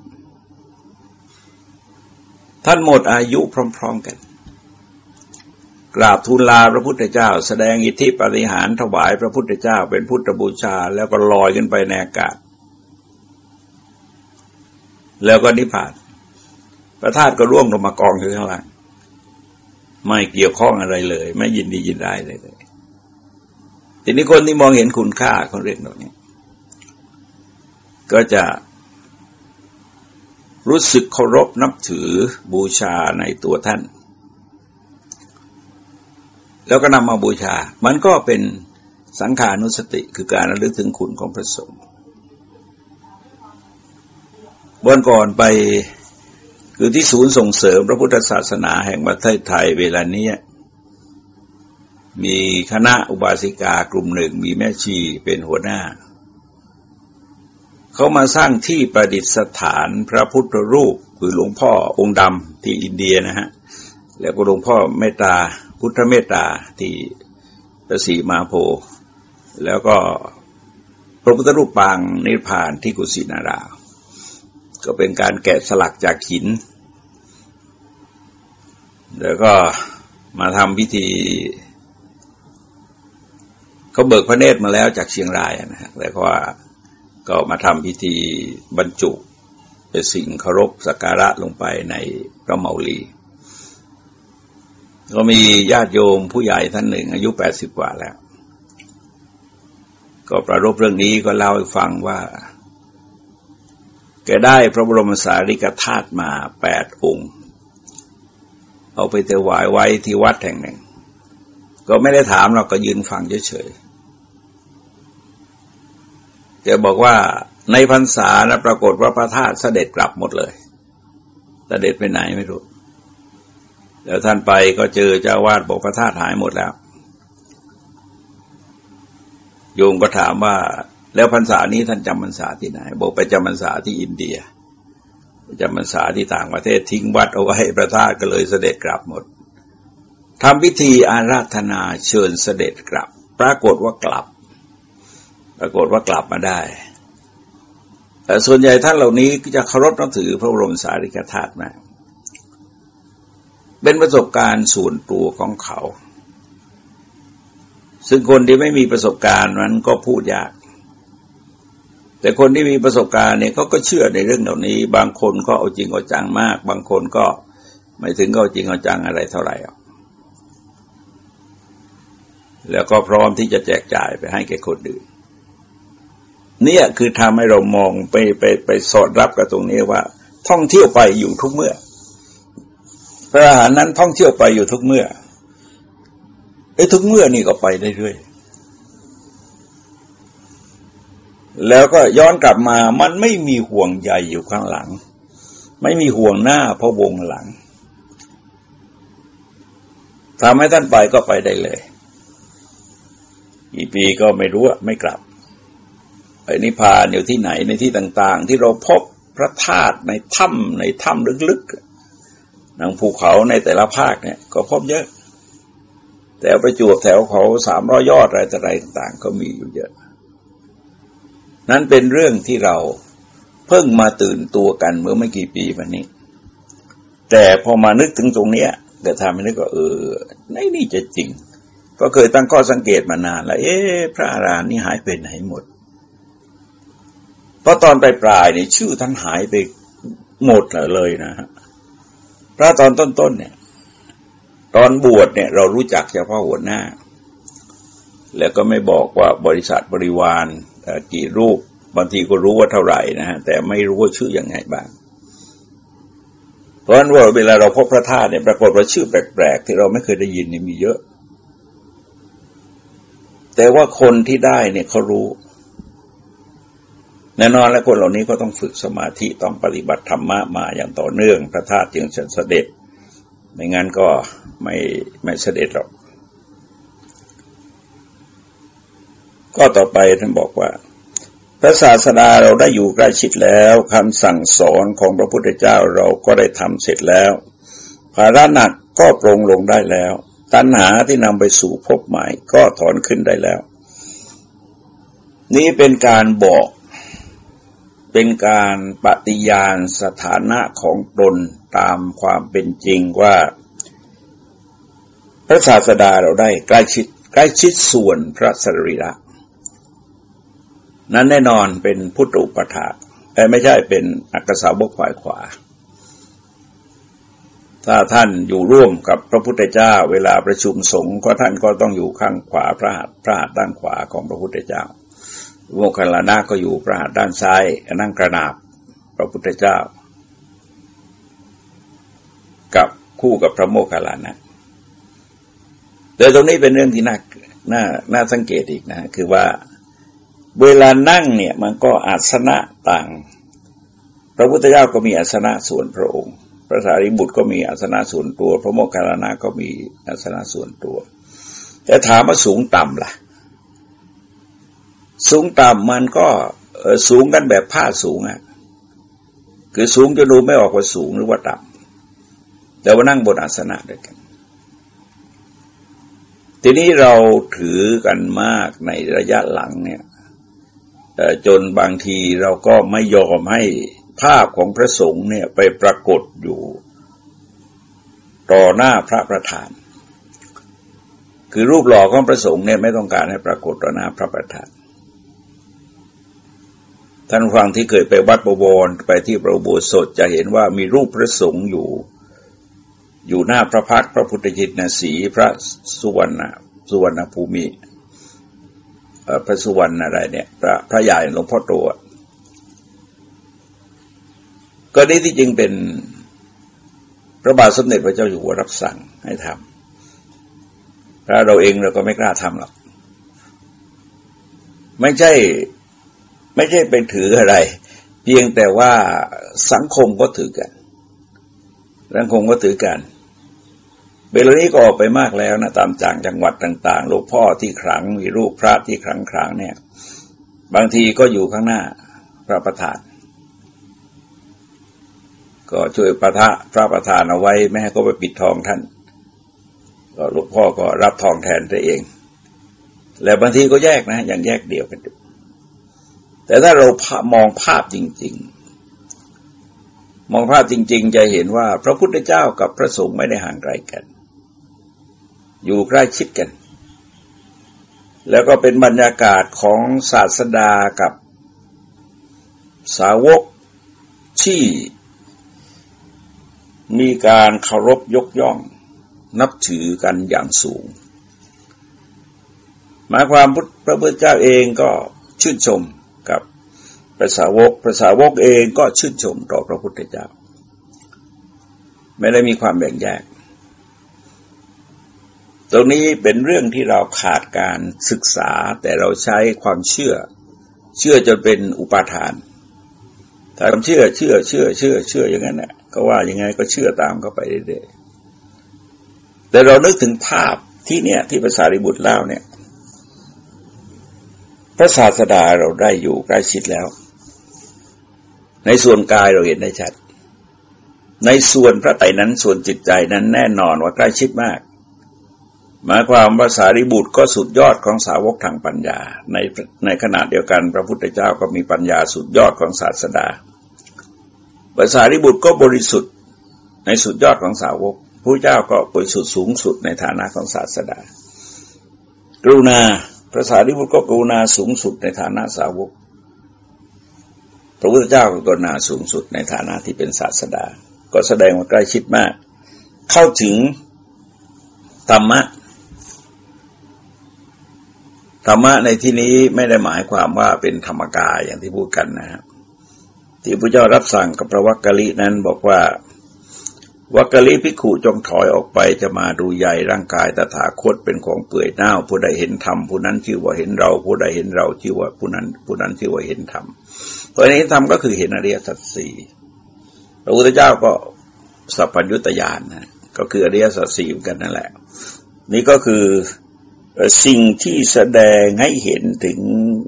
ท่านหมดอายุพร้อม ๆกัน กราบทูลลาพระพุทธเจ้า แสดงอิทธิปฏิหารถวายพระพุทธเจ้าเป็นพุทธบูชา แล้วก็ลอยขึ้นไปในอากาศ แล้วก็นิพพาน พระธาตุก็ร่วงลงมากองอยู่ข้างล่าง ไม่เกี่ยวข้องอะไรเลย ไม่ยินดียินได้เลยเลยทีนี้คนที่มองเห็นคุณค่าของเรื่องเหล่านี้ก็จะรู้สึกเคารพนับถือบูชาในตัวท่าน แล้วก็นำมาบูชา มันก็เป็นสังขานุสติคือการระลึกถึงคุณของพระสงฆ์บนก่อนไปคือที่ศูนย์ส่งเสริมพระพุทธศาสนาแห่งประเทศไทยเวลานี้มีคณะอุบาสิกากลุ่มหนึ่งมีแม่ชีเป็นหัวหน้า เขามาสร้างที่ประดิษฐานพระพุทธรูป คือหลวงพ่อองค์ดำที่อินเดียนะฮะ แล้วก็หลวงพ่อเมตตา พุทธเมตตาที่พระศรีมาโพ แล้วก็พระพุทธรูปปางนิพพานที่กุสินารา ก็เป็นการแกะสลักจากหิน แล้วก็มาทำพิธีเขาเบิกพระเนตรมาแล้วจากเชียงรายนะฮะแต่ว่าก็มาทำพิธีบรรจุ เป็นสิ่งเคารพสักการะลงไปในพระเมาลี ก็มีญาติโยมผู้ใหญ่ท่านหนึ่ง อายุแปดสิบกว่าแล้ว ก็ประรบเรื่องนี้ก็เล่าให้ฟังว่า แกได้พระบรมสารีริกธาตุมาแปดองค์ เอาไปถวายไว้ที่วัดแห่งหนึ่ง ก็ไม่ได้ถามเราก็ยืนฟังเฉยๆแกบอกว่าในพรรษานะปรากฏว่าพระธาตุเสด็จกลับหมดเลย เสด็จไปไหนไม่รู้ แล้วท่านไปก็เจอเจ้าวาดบอกพระธาตุหายหมดแล้ว โยมก็ถามว่า แล้วพรรษานี้ท่านจำพรรษาที่ไหน บอกไปจำพรรษาที่อินเดียจำพรรษาที่ต่างประเทศทิ้งวัดเอาไว้พระธาตุก็เลยเสด็จกลับหมดทำพิธีอาราธนาเชิญเสด็จกลับ ปรากฏว่ากลับ ปรากฏว่ากลับมาได้แต่ส่วนใหญ่ท่านเหล่านี้จะเคารพนับถือพระบรมสารีริกธาตุมาก เป็นประสบการณ์ส่วนตัวของเขา ซึ่งคนที่ไม่มีประสบการณ์นั้นก็พูดยาก แต่คนที่มีประสบการณ์เนี่ยเขาก็เชื่อในเรื่องเหล่านี้ บางคนก็เอาจริงเอาจังมาก บางคนก็ไม่ถึงก็เอาจริงเอาจังอะไรเท่าไหร่แล้วก็พร้อมที่จะแจกจ่ายไปให้แก่คนอื่นเนี่ยคือทำให้เรามองไปไปไปสอดรับกับตรงนี้ว่า ท่องเที่ยวไปอยู่ทุกเมื่อ พระอาหารนั้นท่องเที่ยวไปอยู่ทุกเมื่อไอ้ทุกเมื่อนี่ก็ไปได้เรื่อยแล้วก็ย้อนกลับมามันไม่มีห่วงใหญ่อยู่ข้างหลัง ไม่มีห่วงหน้าพระวงหลังทำให้ท่านไปก็ไปได้เลยกี่ปีก็ไม่รู้ไม่กลับไปนิพพานอยู่ที่ไหนในที่ต่าง ๆ ที่เราพบพระธาตุในถ้ำในถ้ำลึกๆ นังภูเขาในแต่ละภาคเนี่ย ก็พบเยอะ แต่ประจวบแถวเขาสามร้อยยอดอะไรต่ต่าง ๆ ก็มีอยู่เยอะ นั้นเป็นเรื่องที่เราเพิ่งมาตื่นตัวกันเมื่อไม่กี่ปีมานี้ แต่พอมานึกถึงตรงเนี้ยกิดทำให้นึกว่าเออนี่นี่จะจริง ก็เคยตั้งข้อสังเกตมานานแล้ว เอ๊ะพระอารามนี่หายไปไหนหมดเพราะตอนปลายปลายเนี่ยชื่อท่านหายไปหมดเลยนะฮะ พระตอนต้นๆเนี่ย ตอนบวชเนี่ย เรารู้จักเฉพาะหัวหน้า แล้วก็ไม่บอกว่าบริษัทบริวารกี่รูปบางทีก็รู้ว่าเท่าไหร่นะฮะแต่ไม่รู้ว่าชื่ออยังไงบ้าง เพราะฉะนั้นว่าเวลาเราพบพระธาตุเนี่ยปรากฏว่าชื่อแปลกๆ ที่เราไม่เคยได้ยินเนี่ยมีเยอะ แต่ว่าคนที่ได้เนี่ยเขารู้ แน่นอนแล้วคนเหล่านี้ก็ต้องฝึกสมาธิต้องปฏิบัติธรรมะมาอย่างต่อเนื่องพระธาตุจึงเสด็จ ไม่งั้นก็ไม่ไม่เสด็จหรอก ก็ต่อไปท่านบอกว่าพระศาสดาเราได้อยู่ใกล้ชิดแล้วคำสั่งสอนของพระพุทธเจ้าเราก็ได้ทำเสร็จแล้ว ภาระหนักก็ปรงลงได้แล้ว ตัณหาที่นำไปสู่พบใหม่ก็ถอนขึ้นได้แล้ว นี้เป็นการบอก เป็นการปฏิญาณสถานะของตนตามความเป็นจริงว่า พระศาสดาเราได้ใกล้ชิดใกล้ชิดส่วนพระสรีระ นั้นแน่นอนเป็นพุทธุปถาแต่ไม่ใช่เป็นอักษาบกฝ่ายขวา ถ้าท่านอยู่ร่วมกับพระพุทธเจ้า เวลาประชุมสงฆ์ก็ท่านก็ต้องอยู่ข้างขวาพระหัตถ์พระหัตถ์ด้านขวาของพระพุทธเจ้า โมคคัลลานะก็อยู่พระหัตถ์ด้านซ้าย นั่งกระนาบพระพุทธเจ้า กับคู่กับพระโมคคัลลานะแต่ตรงนี้เป็นเรื่องที่น่าน่าน่าสังเกตอีกนะ คือว่าเวลานั่งเนี่ยมันก็อาสนะต่าง พระพุทธเจ้าก็มีอาสนะส่วนพระองค์ พระสารีบุตรก็มีอาสนะส่วนตัว พระโมคคัลลานะก็มีอาสนะส่วนตัว แต่ถามว่าสูงต่ำล่ะ สูงต่ำมันก็สูงกันแบบผ้าสูงอะ คือสูงจะดูไม่ออกว่าสูงหรือว่าต่ำแต่ว่านั่งบนอาสนะด้วยกัน ทีนี้เราถือกันมากในระยะหลังเนี่ยจนบางทีเราก็ไม่ยอมให้ภาพของพระสงฆ์เนี่ยไปปรากฏอยู่ต่อหน้าพระประธาน คือรูปหล่อของพระสงฆ์เนี่ยไม่ต้องการให้ปรากฏต่อหน้าพระประธาน ท่านฟังที่เคยไปวัดบวรไปที่พระโบสถจะเห็นว่ามีรูปพระสงฆ์อยู่ อยู่หน้าพระพักพระพุทธจิตนสีพระสุวรรณสุวรรณภูมิพระสุวรรณอะไรเนี่ย พระพระใหญ่หลวงพ่อตัวก็นี้ที่จริงเป็นพระบาทสมเด็จพระเจ้าอยู่หัวรับสั่งให้ทำถ้าเราเองเราก็ไม่กล้าทำหรอก ไม่ใช่ ไม่ใช่เป็นถืออะไร เพียงแต่ว่าสังคมก็ถือกันสังคมก็ถือกันเบลนี้ก็ออกไปมากแล้วนะตามจางจังหวัดต่างๆหลวงพ่อที่ครั้งมีรูปพระที่ครั้งครั้งเนี่ย บางทีก็อยู่ข้างหน้าพระประธาน ก็ช่วยประทะพระประธานเอาไว้ไม่ให้เขาไปปิดทองท่าน ก็หลวงพ่อก็รับทองแทนตัวเอง แล้วบางทีก็แยกนะ อย่างแยกเดียวกัน แต่ถ้าเรามองภาพจริง ๆ มองภาพจริง ๆ จะเห็นว่าพระพุทธเจ้ากับพระสงฆ์ไม่ได้ห่างไกลกัน อยู่ใกล้ชิดกัน แล้วก็เป็นบรรยากาศของศาสดากับสาวกที่มีการเคารพยกย่อง นับถือกันอย่างสูง หมายความพระพุทธเจ้าเองก็ชื่นชม พระสาวกพระสาวกเองก็ชื่นชมต่อพระพุทธเจ้า ไม่ได้มีความแบ่งแยก ตรงนี้เป็นเรื่องที่เราขาดการศึกษาแต่เราใช้ความเชื่อ เชื่อจนเป็นอุปาทานถ้าคำเชื่อเชื่อเชื่อเชื่อเชื่ออย่างนั้นเนี่ยก็ว่ายังไงก็เชื่อตามเข้าไปเรื่อยๆแต่เรานึกถึงภาพที่เนี่ยที่ภาษาริบุตรเล่าเนี่ยพระศาสดาเราได้อยู่ใกล้ชิดแล้ว ในส่วนกายเราเห็นได้ชัด ในส่วนพระไตรนั้นส่วนจิตใจนั้นแน่นอนว่าใกล้ชิดมากหมายความว่าสารีบุตรก็สุดยอดของสาวกทางปัญญา ในในขณะเดียวกันพระพุทธเจ้าก็มีปัญญาสุดยอดของศาสดาภาษาริบุตรก็บริสุทธิ์ในสุดยอดของสาวกผู้เจ้าก็บริสุทธิ์สูงสุดในฐานะของศาสดา กรุณาพระสารีบุตรก็กรุณาสูงสุดในฐานะสาวก พระพุทธเจ้าก็กรุณาสูงสุดในฐานะที่เป็นศาสดา ก็แสดงว่าใกล้ชิดมาก เข้าถึงธรรมะธรรมะในที่นี้ไม่ได้หมายความว่าเป็นธรรมกายอย่างที่พูดกันนะครับที่พระเจ้ารับสั่งกับพระวักกะลินั้นบอกว่าวักกะลิพิขุจงถอยออกไปจะมาดูใหญ่ร่างกายตถาคตเป็นของเปื่อยเน่า ผู้ใดเห็นธรรมผู้นั้นชื่อว่าเห็นเรา ผู้ใดเห็นเราชื่อว่าผู้นั้น ผู้นั้นชื่อว่าเห็นธรรม เพราะนี้ธรรมก็คือเห็นอริยสัจสี่พระพุทธเจ้าก็สัพพัญญุตยานนะก็คืออริยสัจสี่กันนั่นแหละ นี่ก็คือสิ่งที่แสดงให้เห็นถึง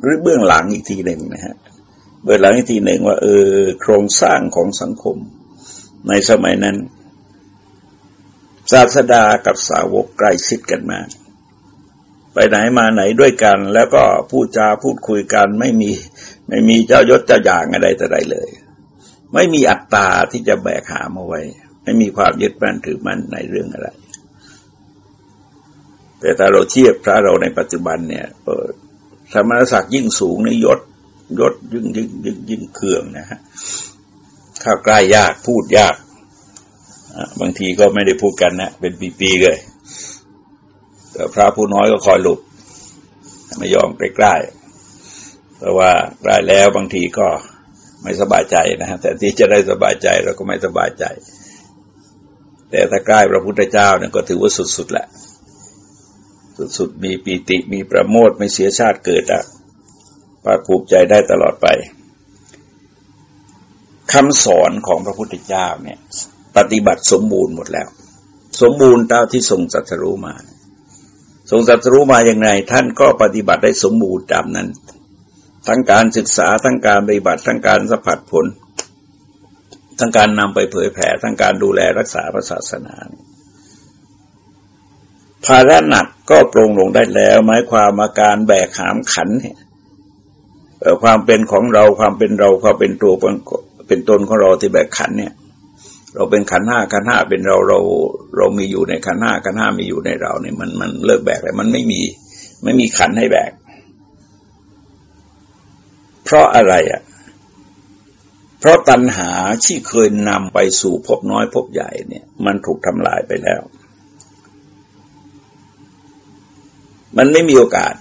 หรือเบื้องหลังอีกทีหนึ่งนะฮะเบื้องหลังอีกทีหนึ่งว่า เออ โครงสร้างของสังคม ในสมัยนั้น ศาสดากับสาวกใกล้ชิดกันมาก ไปไหนมาไหนด้วยกัน แล้วก็พูดจาพูดคุยกันไม่มี ไม่มีเจ้ายศเจ้าอย่างอะไรแต่ใดเลย ไม่มีอัตตาที่จะแบกหามเอาไว้ ไม่มีความยึดมั่นถือมั่นในเรื่องอะไร แต่ถ้าเราเทียบพระเราในปัจจุบันเนี่ยธรรมศักดิ์ยิ่งสูงในยศยศยิ่งยิ่งยิ่งยิ่งเคืองนะฮะข้าวใกล้ยากพูดยากบางทีก็ไม่ได้พูดกันนะ เป็นปี ๆ เลย แต่พระผู้น้อยก็คอยหลบไม่ยอมใกล้ๆ เพราะว่าใกล้แล้วบางทีก็ไม่สบายใจนะฮะแต่ที่จะได้สบายใจเราก็ไม่สบายใจ แต่ถ้าใกล้พระพุทธเจ้าเนี่ยก็ถือว่าสุดๆแหละ สุดๆมีปีติมีประโมทไม่เสียชาติเกิดอะภาคภูมิใจได้ตลอดไปคำสอนของพระพุทธเจ้าเนี่ย ปฏิบัติสมบูรณ์หมดแล้ว สมบูรณ์ตามที่ทรงสัตรู้มา ทรงสัตรู้มาอย่างไร ท่านก็ปฏิบัติได้สมบูรณ์ตามนั้น ทั้งการศึกษาทั้งการปฏิบัติทั้งการสัมผัสผล ทั้งการนำไปเผยแผ่ทั้งการดูแลรักษาพระศาสนาภาระหนักก็ปรงลงได้แล้วหมายความอาการแบกหามขันเนี่ยความเป็นของเราความเป็นเราความเป็นตัวเป็นตนของเราที่แบกขันเนี่ย เราเป็นขันห้าขันห้าเป็นเราเราเรามีอยู่ในขันห้าขันห้ามีอยู่ในเราเนี่ยมันมันเลิกแบกเลยมันไม่มี ไม่มีขันให้แบก เพราะอะไรอะ เพราะตัณหาที่เคยนำไปสู่พบน้อยพบใหญ่เนี่ย มันถูกทำลายไปแล้ว มันไม่มีโอกาส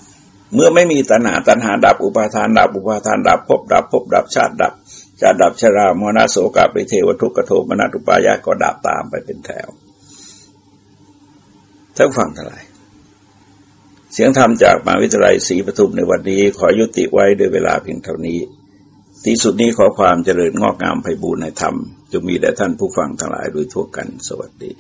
เมื่อไม่มีตัณหาตัณหาดับอุปาทานดับอุปาทานดับพบดับพบดับชาติดับชาติดับชรามรณะโสกาไปเทวทุกขโทมนัตุปายาก็ดับตามไปเป็นแถวท่านฟังท่าไหร่ เสียงธรรมจากมหาวิทยาลัยศรีปทุมในวันนี้ขอยุติไว้ด้วยเวลาเพียงเท่านี้ ที่สุดนี้ขอความเจริญงอกงามไพบูรณในธรรมจะมีแด่ท่านผู้ฟังทั้งหลายโดยทั่วกันสวัสดี